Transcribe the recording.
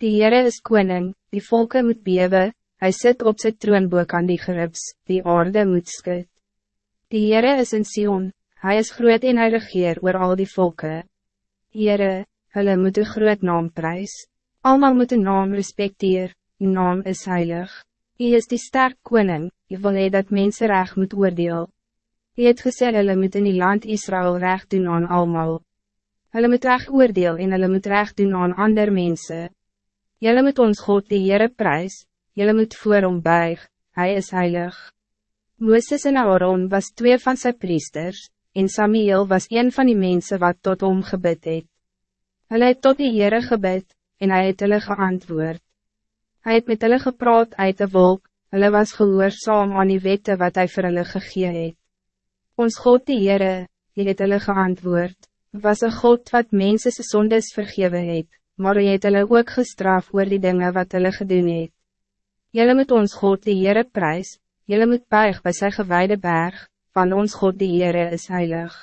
Die Heere is koning, die volken moet bewe, hij zit op zijn troonboek aan die geribs, die aarde moet skut. Die Heere is in Sion, hij is groot en hy regeer oor al die volken. Heere, hulle moet een groot naam prijs. Almal moet een naam respecteer, die naam is heilig. Hij is die sterk koning, je wil hee dat mensen recht moet oordeel. Hij het gesê hulle moet in die land Israël recht doen aan almal. Hulle moet recht oordeel en hulle moet recht doen aan ander mensen. Julle moet ons God die Heere prijs, julle moet voor hom buig, hij is heilig. Mooses en Aaron was twee van zijn priesters, en Samuel was een van die mensen wat tot hom gebid het. Hulle het tot die Heere gebid, en hij het hulle geantwoord. Hij het met hulle gepraat uit de wolk, hulle was gehoorzaam aan die wette wat hij vir hulle gegee het. Ons God die Heere, die het hulle geantwoord, was een God wat mensen zondes vergewe het maar jy het hulle ook gestraf oor die dingen wat hulle gedoen het. Julle moet ons God die Heere prijs, julle moet buig bij sy gewijde berg, van ons God die Heere is heilig.